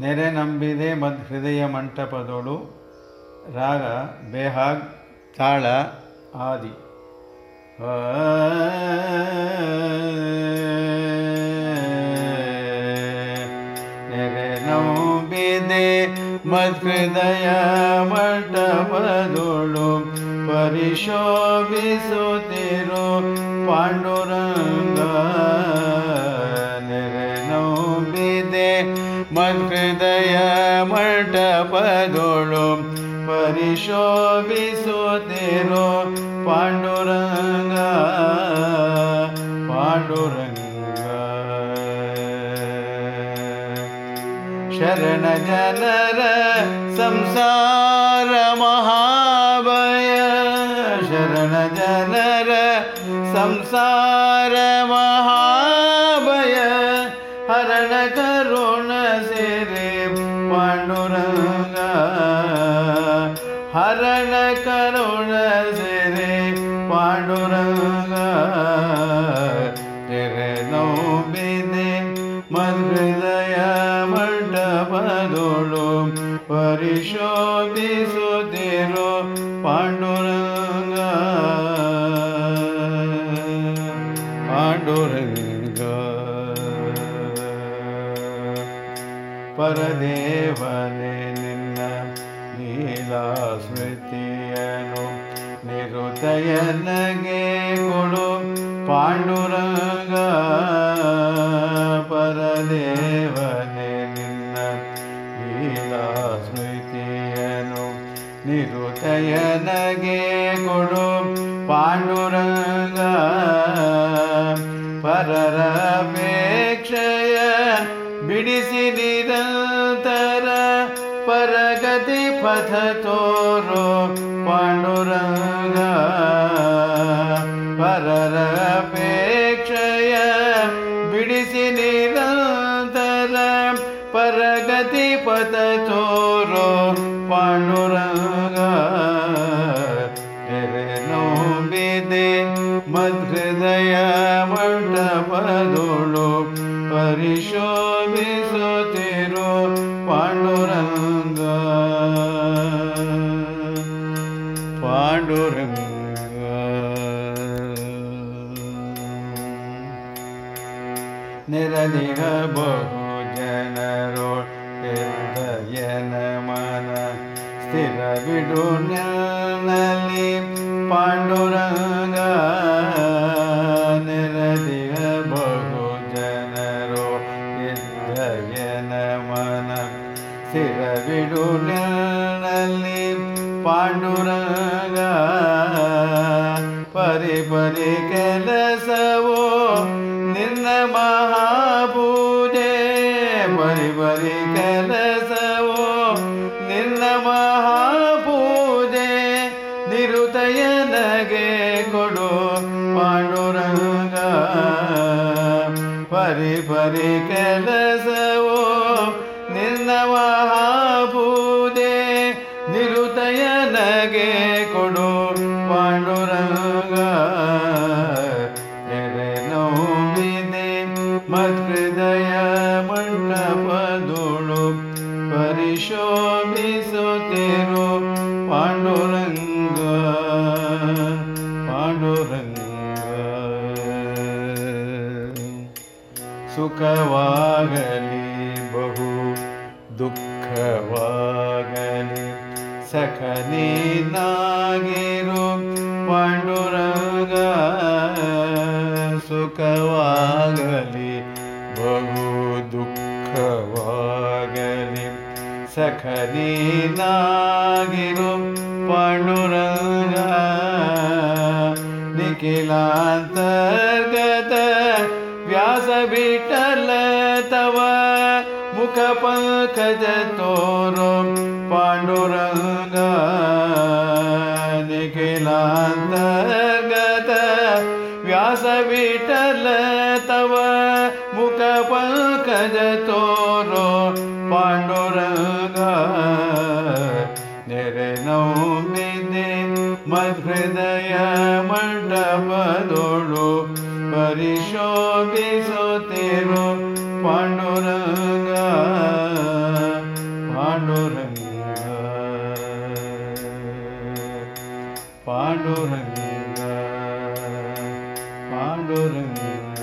ನೆರೆ ನಂಬಿದೆ ಮದ್ ಹೃದಯ ಮಂಟಪದೊಳು ರಾಗ, ಬೇಹಾಗ್, ತಾಳ ಆದಿ. ನೆರೆ ನಂಬಿದೆ ಮದ್ಹೃದಯ ಮಂಟಪದೊಳು ಪರಿಶೋಭಿಸುತ್ತಿರೋ ಪಾಂಡುರಂಗ. ಮದ್ಹೃದಯ ಮಂಟಪದೊಳು ಪರಿಶೋಭಿಸುತ್ತಿರು ಪಾಂಡುರಂಗ ಪಾಂಡುರಂಗ ಶರಣ ಜನರ ಸಂಸಾರ ಮಹಾಭಯ ಶರಣ ಜನರ ಸಂಸಾರ ಮಹಾಭಯ ಹರಣ ಕರುಣ ಸಿರಿ ಪಾಂಡುರಂಗ ಹರಣ ಕರುಣ ಸಿರಿ ಪಾಂಡುರಂಗ ತೆರೆ ನೋಬಿದೆ ಮೃದಯ ಮಂಟಪದೊಳು ಪರಿಶೋಧಿಸುತ್ತಿರೋ ಪಾಂಡುರಂಗ ಪರದೇವನೇ ನಿನ್ನ ಲೀಲಾ ಸ್ಮೃತಿಯನು ನಿರುತಯನಗೆ ಕೊಡು. ಪಾಂಡುರಂಗ ಪರದೇವನೆ ನಿನ್ನ ಲೀಲಾ ಸ್ಮೃತಿಯನು ನಿರುತಯನಗೆ ಕೊಡು. ಪಾಂಡುರಂಗ ಬಿಡಿಸಿ ನಿರಂತರ ಪರಗತಿ ಪಥ ತೋರೋ ಪಾಂಡುರಂಗ. ಪರರ ಅಪೇಕ್ಷೆಯ ಬಿಡಿಸಿ ನಿರಂತರ ಪರಗತಿ ಪಥ ತೋರೋ ಪಾಂಡುರಂಗ. ಪರಿಶೋಭಿಸುತ್ತಿರು ಪಾಂಡುರಂಗ. ಪಾಂಡುರಂಗ. ನಿರದಿಹ ಬಹು ಜನರೋ ಹೃದಯನ ಮನ. ಸ್ಥಿರ ಬಿಡು ನಲ್ಲಿ ಪಾಂಡುರಂಗ. ಸ್ಥಿರ ಬಿಡು ನಲ್ಲಿ ಪಾಂಡುರಂಗ ಪರಿ ಪರಿ ಕೆಲಸವೋ ನಿನ್ನ ಮಹಾಪೂಜೆ ಪರಿ ಪರಿ ಕೆಲಸವೋ ನಿನ್ನ ಮಹಾಪೂಜೆ ನಿರುತಯನಗೆ ಕೊಡು ಪಾಂಡುರಂಗ ಪರಿ ಪರಿ ಕೆಲಸವೋ ಮಹಾಪೂಜೆ ನಿರುತಯನಗೆ ಕೊಡು ಪಾಂಡುರಂಗ. ಎರೆ ನೋವಿದೆ ಮತ್ಹೃದಯ ಮಂಟಪದೊಳು ಪರಿಶೋಭಿಸುತ್ತಿರು ಪಾಂಡುರಂಗ. ಪಾಂಡುರಂಗ. ಸುಖವಾಗಲಿ. ದುಃಖವಾಗಲಿ. ಸಖನೀನಾಗಿರು ಪಾಂಡುರಂಗ ಸುಖವಾಗಲಿ. ಬಹು ದುಃಖವಾಗಲಿ. ಸಖನೀನಾಗಿರು ಪಾಂಡುರಂಗ ನಿಖಿಲಾಂತರ್ಗತ ವ್ಯಾಸ ಬಿಟ್ಟಲ ತವ ಮುಖ ಪಂಕಜ ತೋರೋ ಪಾಂಡುರಂಗ ನಿಖಿಲಾಂತರ್ಗತ ವ್ಯಾಸ ವಿಠಲ ತವ ಮುಖ ಪಂಕಜ ತೋರೋ ಪಾಂಡುರಂಗ ನೆರೆ ನೌಮಿದೆ ಮಧೃದಯ ಮಂಟಪದೊಳು ಪರಿಶೋಭಿಸುತ್ತಿರು ಪಾಂಡುರಂಗ ಪಾಂಡುರಂಗ ಪಾಂಡುರಂಗ ಪಾಂಡುರಂಗ